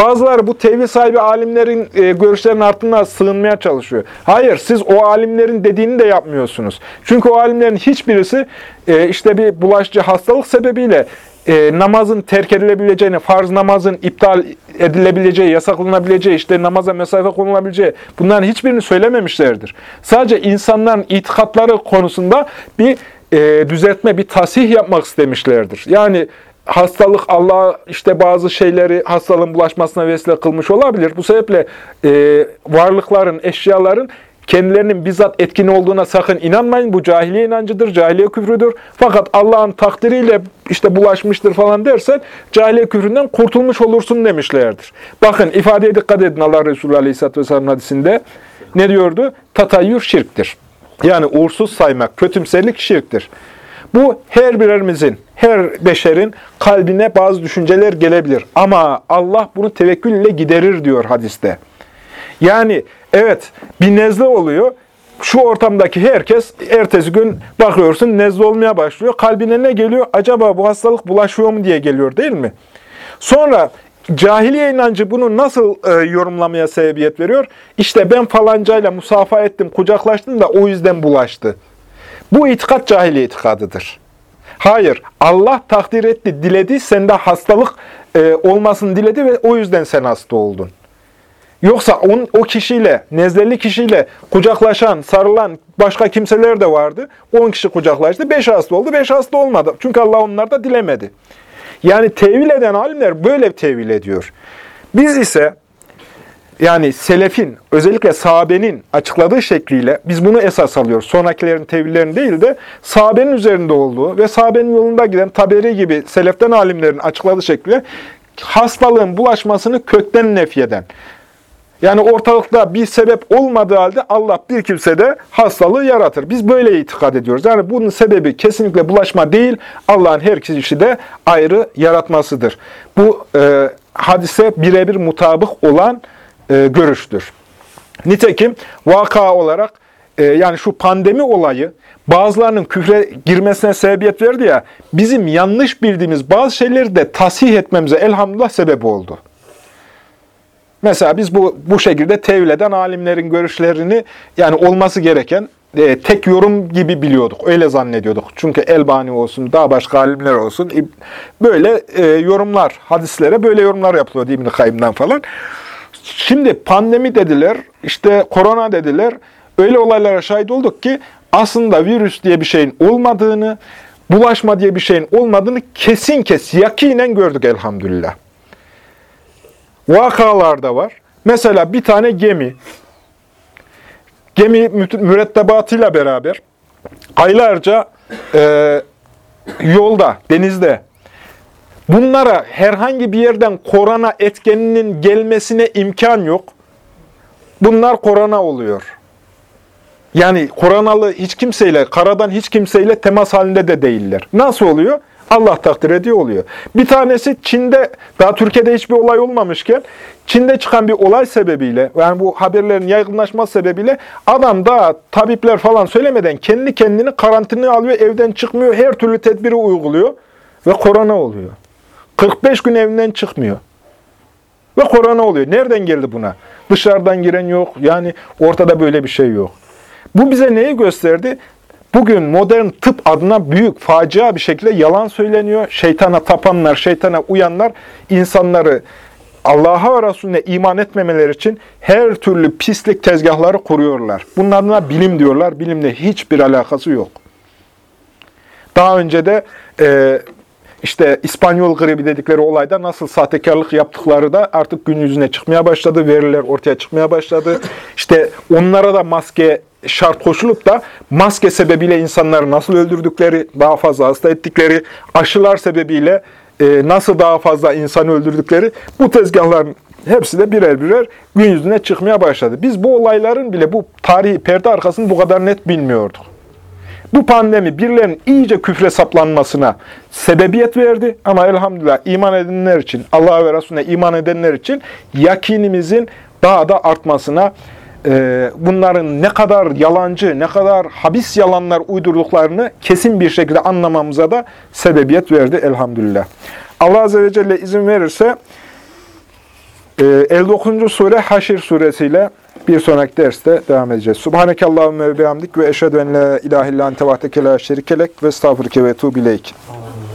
Bazıları bu tevhid sahibi alimlerin e, görüşlerinin altına sığınmaya çalışıyor. Hayır, siz o alimlerin dediğini de yapmıyorsunuz. Çünkü o alimlerin hiçbirisi e, işte bir bulaşıcı hastalık sebebiyle e, namazın terk edilebileceğini, farz namazın iptal edilebileceği, yasaklanabileceği, işte namaza mesafe konulabileceği bunların hiçbirini söylememişlerdir. Sadece insanların itikatları konusunda bir e, düzeltme, bir tasih yapmak istemişlerdir. Yani hastalık Allah işte bazı şeyleri hastalığın bulaşmasına vesile kılmış olabilir. Bu sebeple e, varlıkların, eşyaların kendilerinin bizzat etkin olduğuna sakın inanmayın. Bu cahiliye inancıdır, cahiliye küfrüdür. Fakat Allah'ın takdiriyle işte bulaşmıştır falan dersen cahiliye küfründen kurtulmuş olursun demişlerdir. Bakın ifadeye dikkat edin Allah Resulü Aleyhisselatü Vesselam hadisinde. Ne diyordu? Tatayyür şirktir. Yani uğursuz saymak, kötümserlik şirktir. Bu her birerimizin, her beşerin kalbine bazı düşünceler gelebilir. Ama Allah bunu tevekkül ile giderir diyor hadiste. Yani evet bir nezle oluyor. Şu ortamdaki herkes ertesi gün bakıyorsun nezle olmaya başlıyor. Kalbine ne geliyor? Acaba bu hastalık bulaşıyor mu diye geliyor değil mi? Sonra cahiliye inancı bunu nasıl e, yorumlamaya sebebiyet veriyor? İşte ben falancayla musafa ettim, kucaklaştım da o yüzden bulaştı. Bu itikat cahiliye itikadıdır. Hayır, Allah takdir etti, diledi, sende hastalık e, olmasını diledi ve o yüzden sen hasta oldun. Yoksa on, o kişiyle, nezleli kişiyle kucaklaşan, sarılan başka kimseler de vardı. 10 kişi kucaklaştı, 5 hasta oldu, 5 hasta olmadı. Çünkü Allah onlar da dilemedi. Yani tevil eden alimler böyle tevil ediyor. Biz ise yani selefin, özellikle sahabenin açıkladığı şekliyle biz bunu esas alıyoruz. Sonrakilerin tevillerini değil de sahabenin üzerinde olduğu ve sahabenin yolunda giden taberi gibi seleften alimlerin açıkladığı şekliyle hastalığın bulaşmasını kökten nefyeden. Yani ortalıkta bir sebep olmadığı halde Allah bir kimsede hastalığı yaratır. Biz böyle itikad ediyoruz. Yani bunun sebebi kesinlikle bulaşma değil, Allah'ın her kişi de ayrı yaratmasıdır. Bu e, hadise birebir mutabık olan e, görüştür. Nitekim vaka olarak e, yani şu pandemi olayı bazılarının küfre girmesine sebebiyet verdi ya, bizim yanlış bildiğimiz bazı şeyleri de tasih etmemize elhamdülillah sebep oldu. Mesela biz bu bu şekilde tevil eden alimlerin görüşlerini yani olması gereken e, tek yorum gibi biliyorduk. Öyle zannediyorduk. Çünkü Elbani olsun, daha başka alimler olsun böyle e, yorumlar, hadislere böyle yorumlar yapılıyor İbn-i falan. Şimdi pandemi dediler, işte korona dediler. Öyle olaylara şahit olduk ki aslında virüs diye bir şeyin olmadığını, bulaşma diye bir şeyin olmadığını kesin kes, yakinen gördük elhamdülillah. Vakalarda var. Mesela bir tane gemi, gemi mürettebatıyla beraber aylarca e, yolda, denizde bunlara herhangi bir yerden korona etkeninin gelmesine imkan yok. Bunlar korona oluyor. Yani koronalı hiç kimseyle, karadan hiç kimseyle temas halinde de değiller. Nasıl oluyor? Allah takdir ediyor oluyor. Bir tanesi Çin'de, daha Türkiye'de hiçbir olay olmamışken, Çin'de çıkan bir olay sebebiyle, yani bu haberlerin yaygınlaşması sebebiyle adam da tabipler falan söylemeden kendi kendini karantinaya alıyor, evden çıkmıyor, her türlü tedbiri uyguluyor ve korona oluyor. 45 gün evinden çıkmıyor. Ve korona oluyor. Nereden geldi buna? Dışarıdan giren yok. Yani ortada böyle bir şey yok. Bu bize neyi gösterdi? Bugün modern tıp adına büyük facia bir şekilde yalan söyleniyor. Şeytana tapanlar, şeytana uyanlar insanları Allah'a ve Resulüne iman etmemeleri için her türlü pislik tezgahları kuruyorlar. Bunlarla bilim diyorlar. Bilimle hiçbir alakası yok. Daha önce de e, işte İspanyol gribi dedikleri olayda nasıl sahtekarlık yaptıkları da artık gün yüzüne çıkmaya başladı. Veriler ortaya çıkmaya başladı. İşte onlara da maske şart koşulup da maske sebebiyle insanları nasıl öldürdükleri, daha fazla hasta ettikleri, aşılar sebebiyle e, nasıl daha fazla insan öldürdükleri bu tezgahların hepsi de birer birer gün yüzüne çıkmaya başladı. Biz bu olayların bile bu tarihi perde arkasını bu kadar net bilmiyorduk. Bu pandemi birilerinin iyice küfre saplanmasına sebebiyet verdi. Ama elhamdülillah iman edenler için, Allah'a ve Resulüne iman edenler için yakinimizin daha da artmasına, e, bunların ne kadar yalancı, ne kadar habis yalanlar uydurduklarını kesin bir şekilde anlamamıza da sebebiyet verdi elhamdülillah. Allah Azze ve Celle izin verirse 59. E, sure Haşir suresiyle bir sonraki derste devam edeceğiz. Subhaneke Allahümme ve bihamdik ve eşhedü en la ilahe illa ente vahdeke la şerikelek ve estağfurke ve tuğbileyk. Amin.